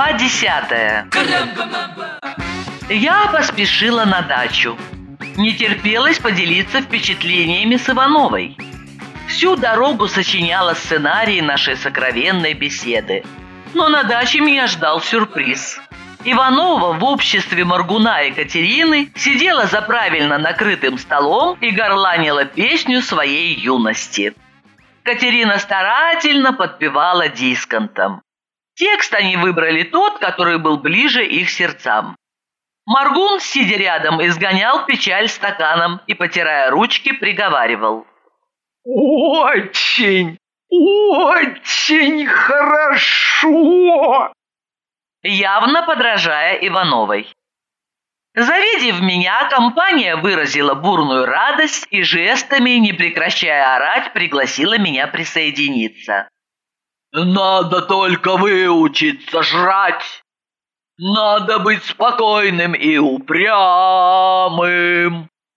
Глава десятая. Я поспешила на дачу. Не терпелось поделиться впечатлениями с Ивановой. Всю дорогу сочиняла сценарий нашей сокровенной беседы. Но на даче меня ждал сюрприз. Иванова в обществе Маргуна и Катерины сидела за правильно накрытым столом и горланила песню своей юности. Катерина старательно подпевала дисконтом. Текст они выбрали тот, который был ближе их сердцам. Маргун, сидя рядом, изгонял печаль стаканом и, потирая ручки, приговаривал. «Очень, очень хорошо!» Явно подражая Ивановой. Завидев меня, компания выразила бурную радость и жестами, не прекращая орать, пригласила меня присоединиться. Надо только выучиться жрать. Надо быть спокойным и упрямым.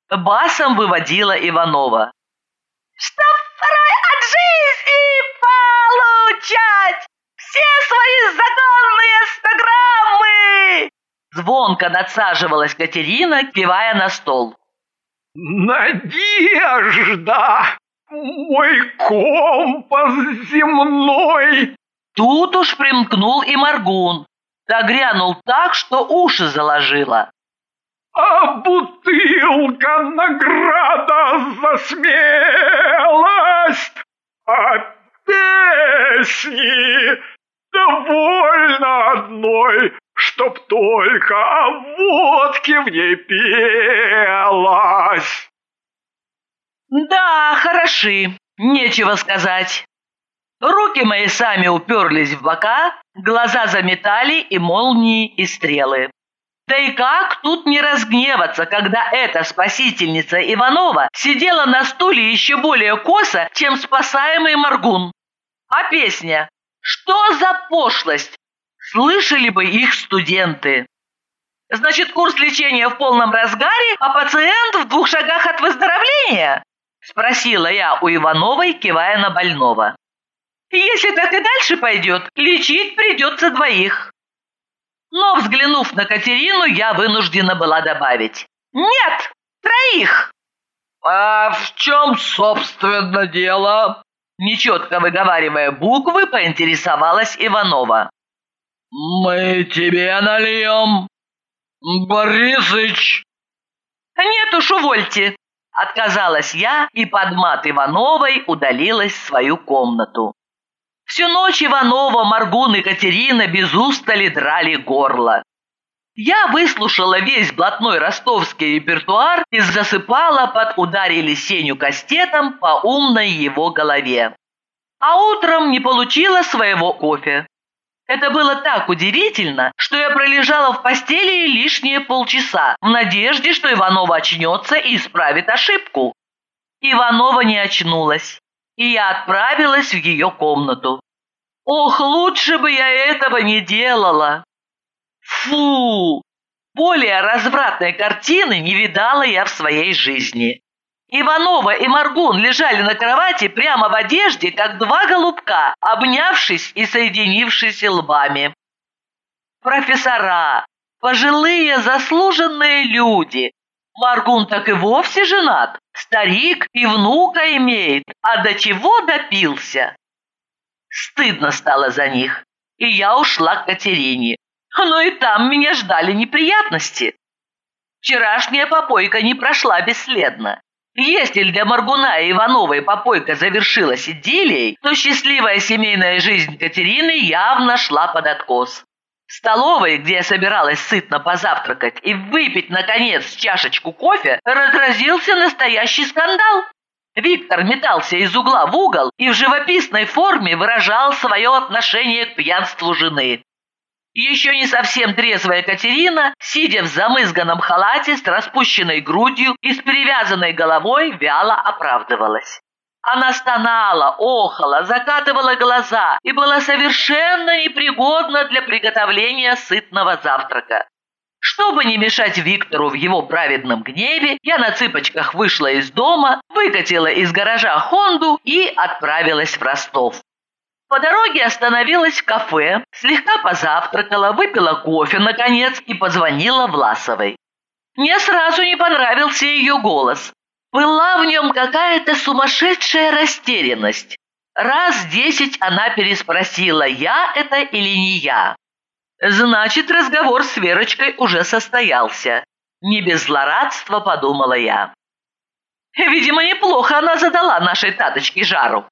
Басом выводила Иванова. Чтоб второй от жизни получать все свои законные стограммы. Звонко надсаживалась Катерина, кивая на стол. Надежда! Мой компас земной!» Тут уж примкнул и Маргун. Догрянул так, что уши заложило. «А бутылка награда за смелость! А песни довольно одной, чтоб только о водке в ней пелась!» Да, хороши, нечего сказать. Руки мои сами уперлись в бока, глаза заметали и молнии, и стрелы. Да и как тут не разгневаться, когда эта спасительница Иванова сидела на стуле еще более косо, чем спасаемый Маргун. А песня? Что за пошлость? Слышали бы их студенты. Значит, курс лечения в полном разгаре, а пациент в двух шагах от выздоровления? Спросила я у Ивановой, кивая на больного. Если так и дальше пойдет, лечить придется двоих. Но, взглянув на Катерину, я вынуждена была добавить. Нет, троих. А в чем, собственно, дело? Нечетко выговаривая буквы, поинтересовалась Иванова. Мы тебе нальем, Борисыч. Нет уж, увольте. Отказалась я и под мат Ивановой удалилась в свою комнату. Всю ночь Иванова, Маргун и Катерина без устали драли горло. Я выслушала весь блатной ростовский репертуар и засыпала под ударили Сеню кастетом по умной его голове. А утром не получила своего кофе. Это было так удивительно, что я пролежала в постели лишние полчаса в надежде, что Иванова очнется и исправит ошибку. Иванова не очнулась, и я отправилась в ее комнату. Ох, лучше бы я этого не делала. Фу! Более развратной картины не видала я в своей жизни. Иванова и Маргун лежали на кровати прямо в одежде, как два голубка, обнявшись и соединившись лбами. Профессора, пожилые заслуженные люди. Маргун так и вовсе женат, старик и внука имеет, а до чего допился? Стыдно стало за них, и я ушла к Катерине. Но и там меня ждали неприятности. Вчерашняя попойка не прошла бесследно. Если для Маргуна и Ивановой попойка завершилась идиллией, то счастливая семейная жизнь Катерины явно шла под откос. В столовой, где я собиралась сытно позавтракать и выпить, наконец, чашечку кофе, разразился настоящий скандал. Виктор метался из угла в угол и в живописной форме выражал свое отношение к пьянству жены. Еще не совсем трезвая Катерина, сидя в замызганном халате с распущенной грудью и с перевязанной головой, вяло оправдывалась. Она стонала, охала, закатывала глаза и была совершенно непригодна для приготовления сытного завтрака. Чтобы не мешать Виктору в его праведном гневе, я на цыпочках вышла из дома, выкатила из гаража Хонду и отправилась в Ростов. По дороге остановилась в кафе, слегка позавтракала, выпила кофе, наконец, и позвонила Власовой. Мне сразу не понравился ее голос. Была в нем какая-то сумасшедшая растерянность. Раз десять она переспросила, я это или не я. Значит, разговор с Верочкой уже состоялся. Не без злорадства подумала я. Видимо, неплохо она задала нашей Таточке жару.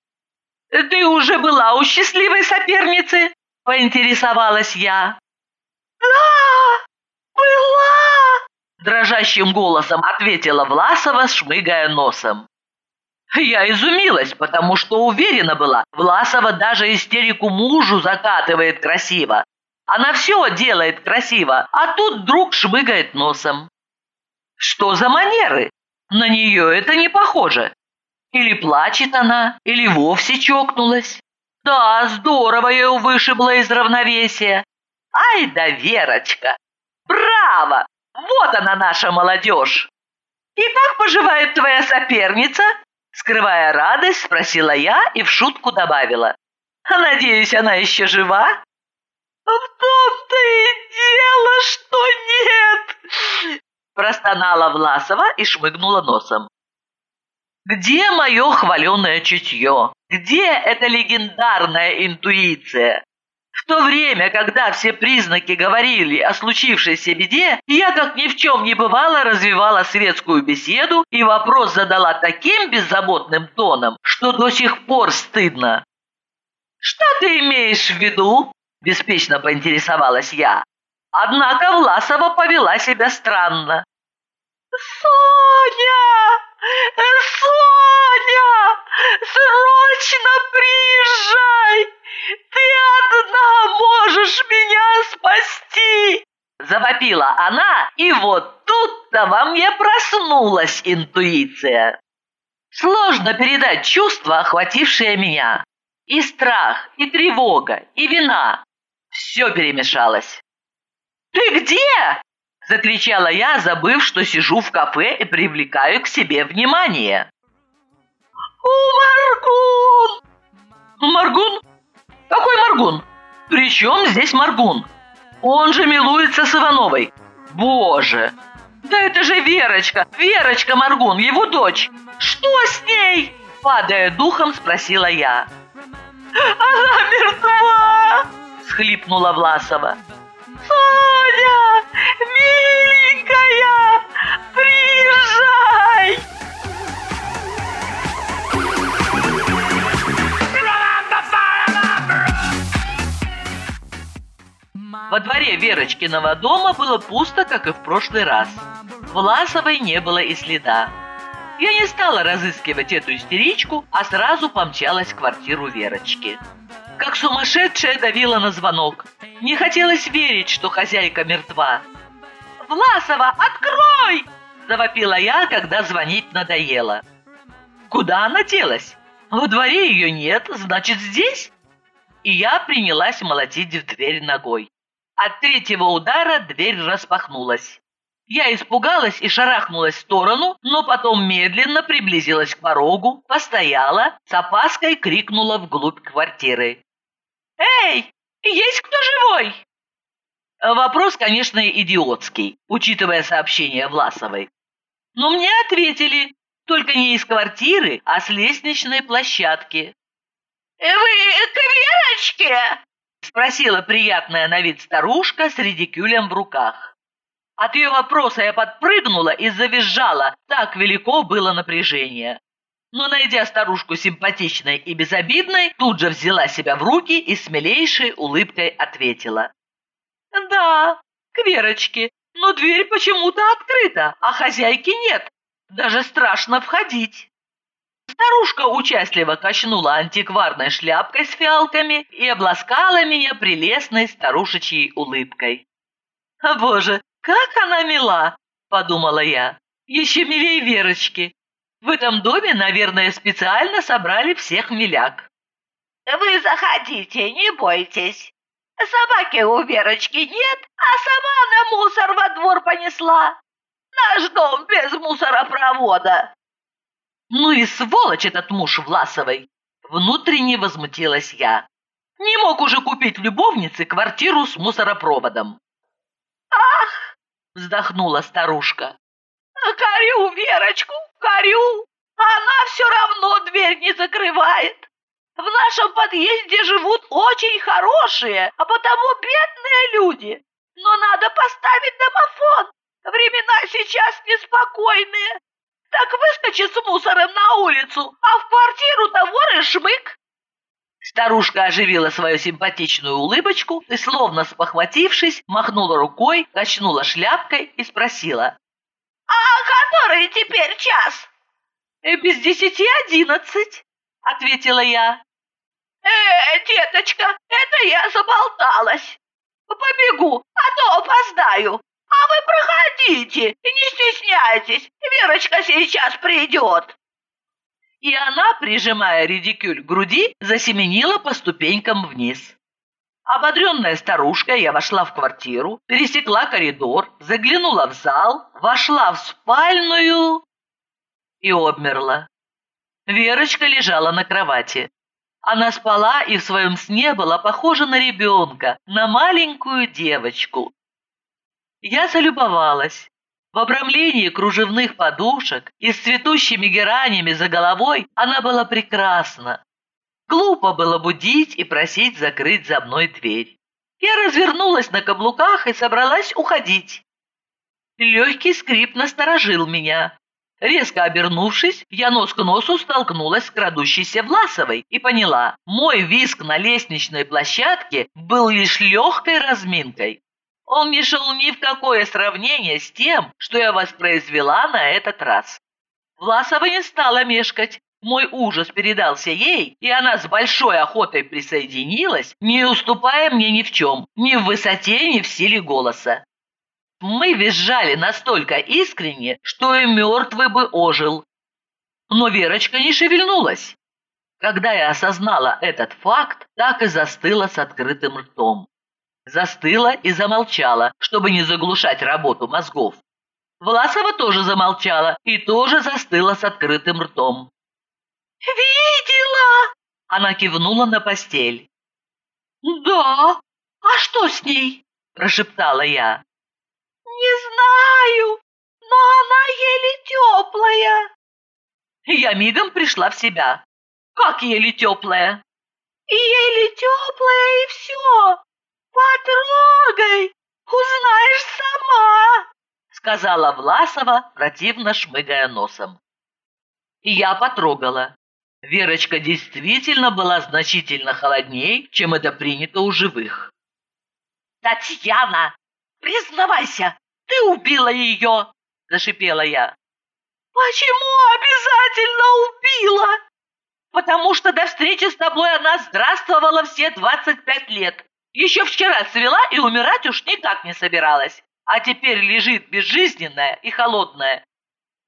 «Ты уже была у счастливой соперницы?» – поинтересовалась я. «Да, была!» – дрожащим голосом ответила Власова, шмыгая носом. Я изумилась, потому что уверена была, Власова даже истерику мужу закатывает красиво. Она все делает красиво, а тут вдруг шмыгает носом. Что за манеры? На нее это не похоже. Или плачет она, или вовсе чокнулась. Да, здорово ее вышибло из равновесия. Ай да Верочка! Браво! Вот она наша молодежь! И как поживает твоя соперница? Скрывая радость, спросила я и в шутку добавила. Надеюсь, она еще жива? В том-то и дело, что нет! Простонала Власова и шмыгнула носом. Где мое хваленое чутье? Где эта легендарная интуиция? В то время, когда все признаки говорили о случившейся беде, я, как ни в чем не бывало, развивала светскую беседу и вопрос задала таким беззаботным тоном, что до сих пор стыдно. «Что ты имеешь в виду?» – беспечно поинтересовалась я. Однако Власова повела себя странно. «Соня! Соня! Срочно приезжай! Ты одна можешь меня спасти!» Завопила она, и вот тут-то во мне проснулась интуиция. Сложно передать чувства, охватившие меня. И страх, и тревога, и вина. Все перемешалось. «Ты где?» Закричала я, забыв, что сижу в кафе и привлекаю к себе внимание. «У Маргун!» «Маргун? Какой Маргун? Причем здесь Маргун? Он же милуется с Ивановой. Боже! Да это же Верочка! Верочка Маргун, его дочь! Что с ней?» Падая духом, спросила я. «Она мертва!» – схлипнула Власова. «Соня, миленькая, приезжай!» Во дворе Верочкиного дома было пусто, как и в прошлый раз. Власовой не было и следа. Я не стала разыскивать эту истеричку, а сразу помчалась в квартиру Верочки. Как сумасшедшая давила на звонок. Не хотелось верить, что хозяйка мертва. «Власова, открой!» – завопила я, когда звонить надоело. Куда она делась? Во дворе ее нет, значит, здесь? И я принялась молотить в дверь ногой. От третьего удара дверь распахнулась. Я испугалась и шарахнулась в сторону, но потом медленно приблизилась к порогу, постояла, с опаской крикнула вглубь квартиры. «Эй, есть кто живой?» Вопрос, конечно, идиотский, учитывая сообщение Власовой. Но мне ответили, только не из квартиры, а с лестничной площадки. «Вы к Верочке?» – спросила приятная на вид старушка с редикюлем в руках. От ее вопроса я подпрыгнула и завизжала, так велико было напряжение но, найдя старушку симпатичной и безобидной, тут же взяла себя в руки и с милейшей улыбкой ответила. «Да, к Верочке, но дверь почему-то открыта, а хозяйки нет. Даже страшно входить». Старушка участливо качнула антикварной шляпкой с фиалками и обласкала меня прелестной старушечьей улыбкой. «Боже, как она мила!» – подумала я. «Еще милее Верочки, в этом доме, наверное, специально собрали всех миляк. Вы заходите, не бойтесь. Собаки у Верочки нет, а сама на мусор во двор понесла. Наш дом без мусоропровода. Ну и сволочь этот муж Власовой. Внутренне возмутилась я. Не мог уже купить любовнице квартиру с мусоропроводом. «Ах!» – вздохнула старушка. «Корю Верочку, корю! Она все равно дверь не закрывает. В нашем подъезде живут очень хорошие, а потому бедные люди. Но надо поставить домофон. Времена сейчас неспокойные. Так выскочит с мусором на улицу, а в квартиру-то вор и шмык. Старушка оживила свою симпатичную улыбочку и, словно спохватившись, махнула рукой, качнула шляпкой и спросила. «А который теперь час?» «Э, «Без десяти одиннадцать», — ответила я. «Э, деточка, это я заболталась. Побегу, а то опоздаю. А вы проходите, не стесняйтесь, Верочка сейчас придет». И она, прижимая редикюль к груди, засеменила по ступенькам вниз. Ободренная старушка, я вошла в квартиру, пересекла коридор, заглянула в зал, вошла в спальную и обмерла. Верочка лежала на кровати. Она спала и в своем сне была похожа на ребенка, на маленькую девочку. Я залюбовалась. В обрамлении кружевных подушек и с цветущими геранями за головой она была прекрасна. Глупо было будить и просить закрыть за мной дверь. Я развернулась на каблуках и собралась уходить. Легкий скрип насторожил меня. Резко обернувшись, я нос к носу столкнулась с крадущейся Власовой и поняла, мой виск на лестничной площадке был лишь легкой разминкой. Он не шел ни в какое сравнение с тем, что я воспроизвела на этот раз. Власова не стала мешкать. Мой ужас передался ей, и она с большой охотой присоединилась, не уступая мне ни в чем, ни в высоте, ни в силе голоса. Мы визжали настолько искренне, что и мертвый бы ожил. Но Верочка не шевельнулась. Когда я осознала этот факт, так и застыла с открытым ртом. Застыла и замолчала, чтобы не заглушать работу мозгов. Власова тоже замолчала и тоже застыла с открытым ртом. «Видела!» Она кивнула на постель. «Да? А что с ней?» Прошептала я. «Не знаю, но она еле теплая». Я мигом пришла в себя. «Как еле теплая?» «Еле теплая и все. «Потрогай, узнаешь сама!» сказала Власова, противно шмыгая носом. Я потрогала. Верочка действительно была значительно холодней, чем это принято у живых. «Татьяна, признавайся, ты убила ее!» – зашипела я. «Почему обязательно убила?» «Потому что до встречи с тобой она здравствовала все двадцать пять лет. Еще вчера свела и умирать уж никак не собиралась, а теперь лежит безжизненная и холодная.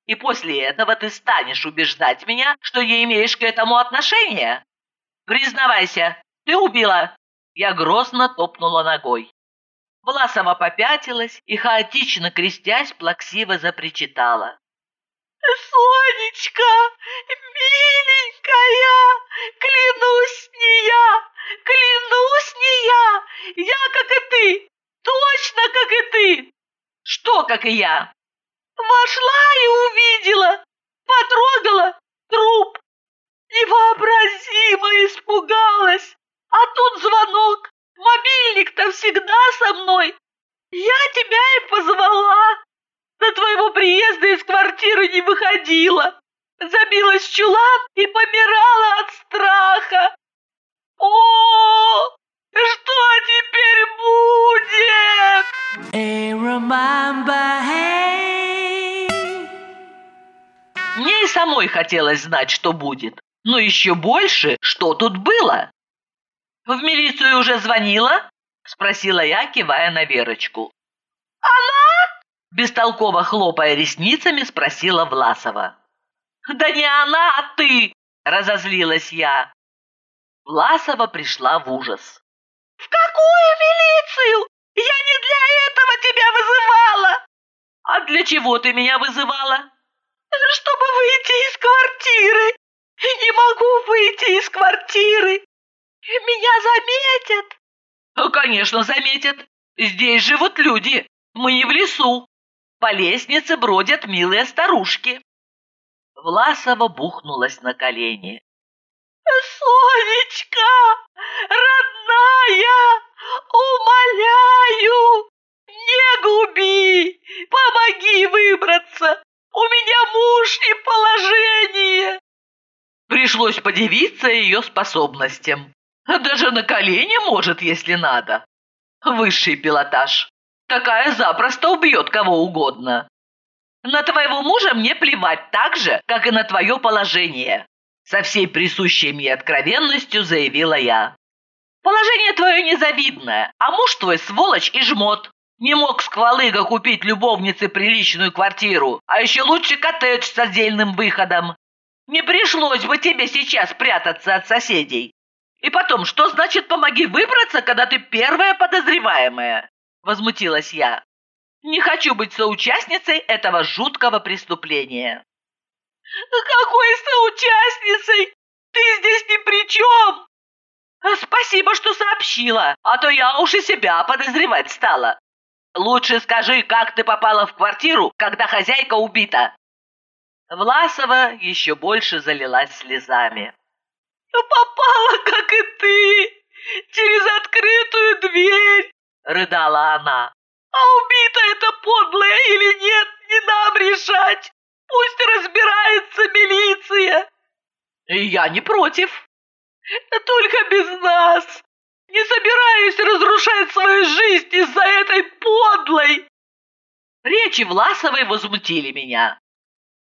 И после этого ты станешь убеждать меня, что не имеешь к этому отношения? Признавайся, ты убила!» Я грозно топнула ногой. Власова попятилась и, хаотично крестясь, плаксиво запричитала. «Сонечка, миленькая, клянусь не я, клянусь не я, я как и ты, точно как и ты!» «Что, как и я?» «Вошла и увидела, потрогала труп, невообразимо испугалась, а тут звонок, мобильник-то всегда со мной, я тебя и позвала». До твоего приезда из квартиры не выходила. Забилась в чулан и помирала от страха. О, что теперь будет? Мне и самой хотелось знать, что будет. Но еще больше, что тут было. В милицию уже звонила? Спросила я, кивая на Верочку. Она? Бестолково хлопая ресницами, спросила Власова. «Да не она, а ты!» – разозлилась я. Власова пришла в ужас. «В какую милицию? Я не для этого тебя вызывала!» «А для чего ты меня вызывала?» «Чтобы выйти из квартиры! Не могу выйти из квартиры! Меня заметят!» «Ну, «Конечно, заметят. Здесь живут люди. Мы не в лесу. По лестнице бродят милые старушки». Власова бухнулась на колени. «Сонечка, родная, умоляю, не губи, помоги выбраться, у меня муж и положение!» Пришлось подивиться ее способностям. Даже на колени может, если надо. Высший пилотаж. Такая запросто убьет кого угодно. На твоего мужа мне плевать так же, как и на твое положение. Со всей присущей мне откровенностью заявила я. Положение твое незавидное, а муж твой сволочь и жмот. Не мог с Квалыга купить любовнице приличную квартиру, а еще лучше коттедж с отдельным выходом. Не пришлось бы тебе сейчас прятаться от соседей. И потом, что значит «помоги выбраться», когда ты первая подозреваемая? Возмутилась я. Не хочу быть соучастницей этого жуткого преступления. Какой соучастницей? Ты здесь ни при чем! Спасибо, что сообщила, а то я уж и себя подозревать стала. Лучше скажи, как ты попала в квартиру, когда хозяйка убита. Власова еще больше залилась слезами. «Попала, как и ты, через открытую дверь!» — рыдала она. «А убита эта подлая или нет, не нам решать! Пусть разбирается милиция!» «Я не против!» «Только без нас! Не собираюсь разрушать свою жизнь из-за этой подлой!» Речи Власовой возмутили меня.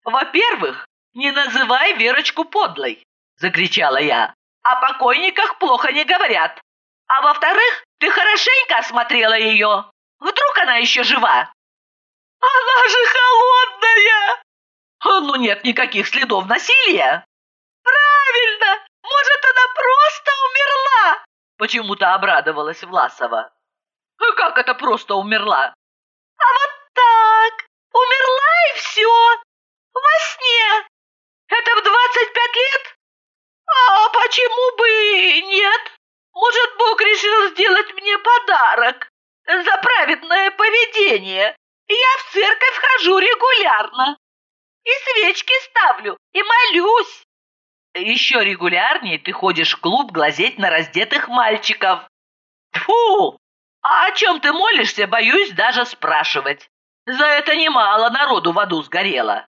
«Во-первых, не называй Верочку подлой!» – закричала я. «О покойниках плохо не говорят. А во-вторых, ты хорошенько осмотрела ее. Вдруг она еще жива?» «Она же холодная!» «Ну нет никаких следов насилия!» «Правильно! Может, она просто умерла?» Почему-то обрадовалась Власова. «Как это просто умерла?» «А вот так! Умерла и все! Во сне! Это в двадцать пять лет? А почему бы нет? Может, Бог решил сделать мне подарок за праведное поведение? Я в церковь хожу регулярно. И свечки ставлю, и молюсь. Еще регулярнее ты ходишь в клуб глазеть на раздетых мальчиков. Фу! А о чем ты молишься, боюсь даже спрашивать. За это немало народу в аду сгорело.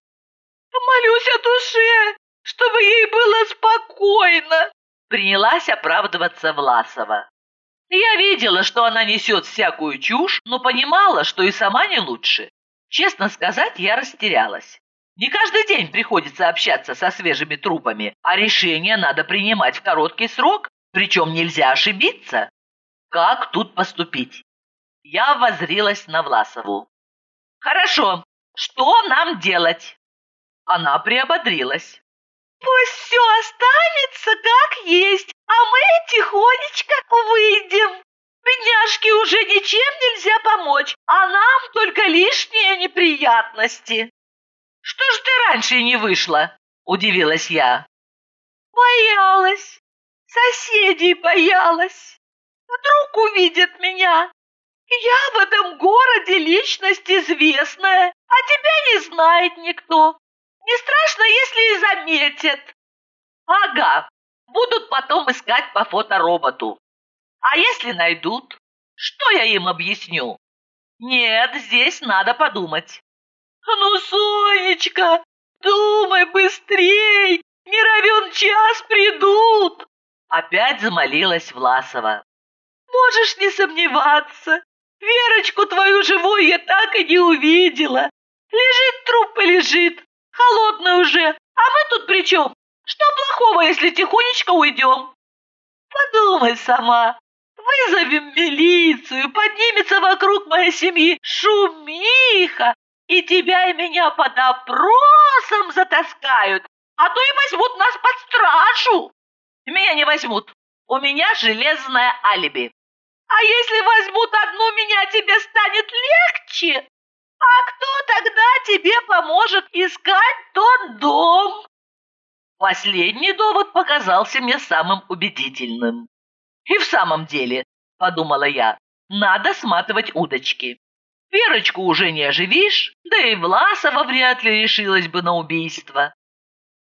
Молюсь о душе, чтобы ей было спокойно. Принялась оправдываться Власова. Я видела, что она несет всякую чушь, но понимала, что и сама не лучше. Честно сказать, я растерялась. Не каждый день приходится общаться со свежими трупами, а решение надо принимать в короткий срок, причем нельзя ошибиться. Как тут поступить? Я возрилась на Власову. Хорошо, что нам делать? Она приободрилась. Пусть все останется как есть, а мы тихонечко выйдем. Бедняжке уже ничем нельзя помочь, а нам только лишние неприятности. Что ж ты раньше не вышла? Удивилась я. Боялась. Соседей боялась. Вдруг увидят меня. Я в этом городе личность известная, а тебя не знает никто. Не страшно, если и заметят. Ага, будут потом искать по фотороботу. А если найдут, что я им объясню? Нет, здесь надо подумать. Ну, Сонечка, думай быстрей, не равен час придут. Опять замолилась Власова. Можешь не сомневаться, Верочку твою живую я так и не увидела. Лежит труп и лежит, холодный уже, а мы тут при чем? Что плохого, если тихонечко уйдем? Подумай сама, вызовем милицию, поднимется вокруг моей семьи шумиха, и тебя и меня под опросом затаскают, а то и возьмут нас под стражу. Меня не возьмут, у меня железное алиби. А если возьмут одну меня, тебе станет легче? А кто тогда тебе поможет искать тот дом? Последний довод показался мне самым убедительным. И в самом деле, подумала я, надо сматывать удочки. Верочку уже не оживишь, да и Власова вряд ли решилась бы на убийство.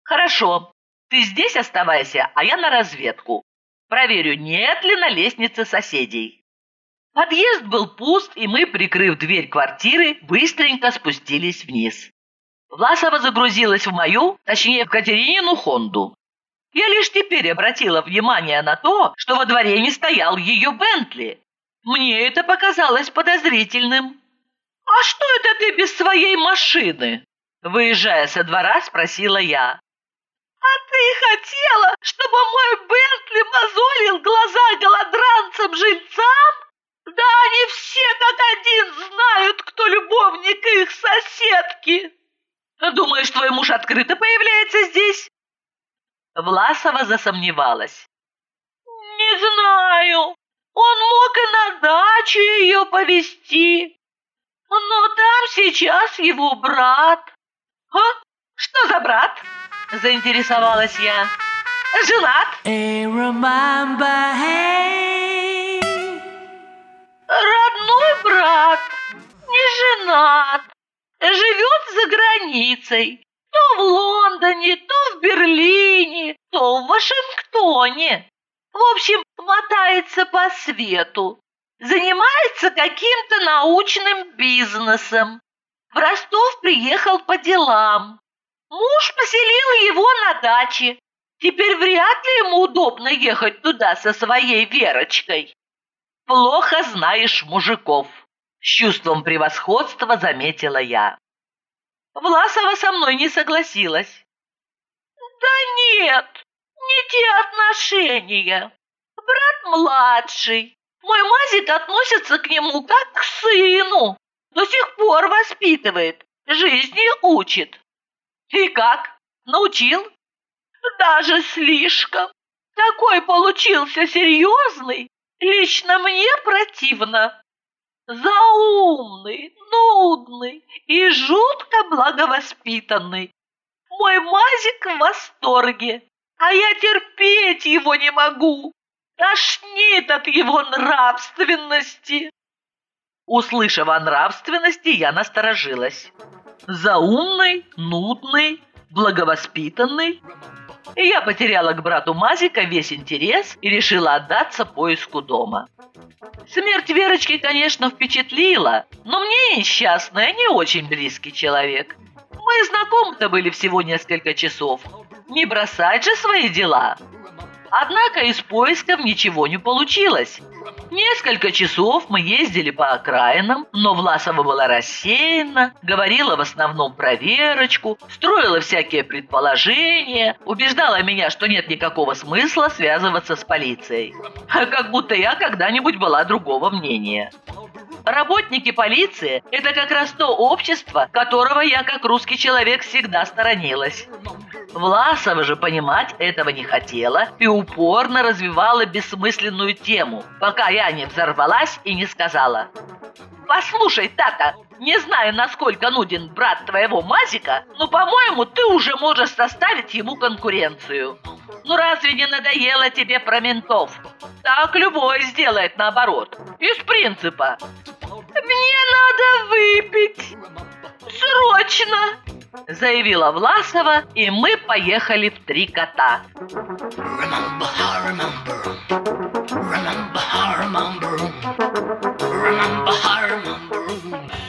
Хорошо, ты здесь оставайся, а я на разведку. Проверю, нет ли на лестнице соседей. Подъезд был пуст, и мы, прикрыв дверь квартиры, быстренько спустились вниз. Власова загрузилась в мою, точнее, в Катеринину Хонду. Я лишь теперь обратила внимание на то, что во дворе не стоял ее Бентли. Мне это показалось подозрительным. «А что это ты без своей машины?» Выезжая со двора, спросила я. «А ты хотела, чтобы мой Бентли мозолил глаза голодранцам-жильцам? Да они все как один знают, кто любовник их соседки!» «Думаешь, твой муж открыто появляется здесь?» Власова засомневалась. «Не знаю. Он мог и на дачу ее повезти. Но там сейчас его брат». «А? Что за брат?» – заинтересовалась я. «Женат?» «Родной границей, то в Лондоне, то в Берлине, то в Вашингтоне. В общем, мотается по свету. Занимается каким-то научным бизнесом. В Ростов приехал по делам. Муж поселил его на даче. Теперь вряд ли ему удобно ехать туда со своей Верочкой. Плохо знаешь мужиков. С чувством превосходства заметила я. Власова со мной не согласилась. Да нет, не те отношения. Брат младший. Мой Мазик относится к нему как к сыну. До сих пор воспитывает, жизни учит. И как? Научил? Даже слишком. Такой получился серьезный. Лично мне противно. Заумный, нудный и жутко благовоспитанный. Мой Мазик в восторге, а я терпеть его не могу. Тошнит от его нравственности. Услышав о нравственности, я насторожилась. Заумный, нудный, благовоспитанный. И я потеряла к брату Мазика весь интерес и решила отдаться поиску дома. Смерть Верочки, конечно, впечатлила, но мне несчастная не очень близкий человек. Мы знакомы-то были всего несколько часов. Не бросать же свои дела. Однако из поисков ничего не получилось. Несколько часов мы ездили по окраинам, но Власова была рассеяна, говорила в основном про Верочку, строила всякие предположения, убеждала меня, что нет никакого смысла связываться с полицией. Как будто я когда-нибудь была другого мнения. Работники полиции – это как раз то общество, которого я, как русский человек, всегда сторонилась. Власова же понимать этого не хотела и упорно развивала бессмысленную тему, пока я не взорвалась и не сказала. «Послушай, Тата, не знаю, насколько нуден брат твоего Мазика, но, по-моему, ты уже можешь составить ему конкуренцию. Ну разве не надоело тебе про ментов? Так любой сделает наоборот, из принципа». «Мне надо выпить! Срочно!» заявила Власова, и мы поехали в три кота. Remember, remember, remember, remember, remember.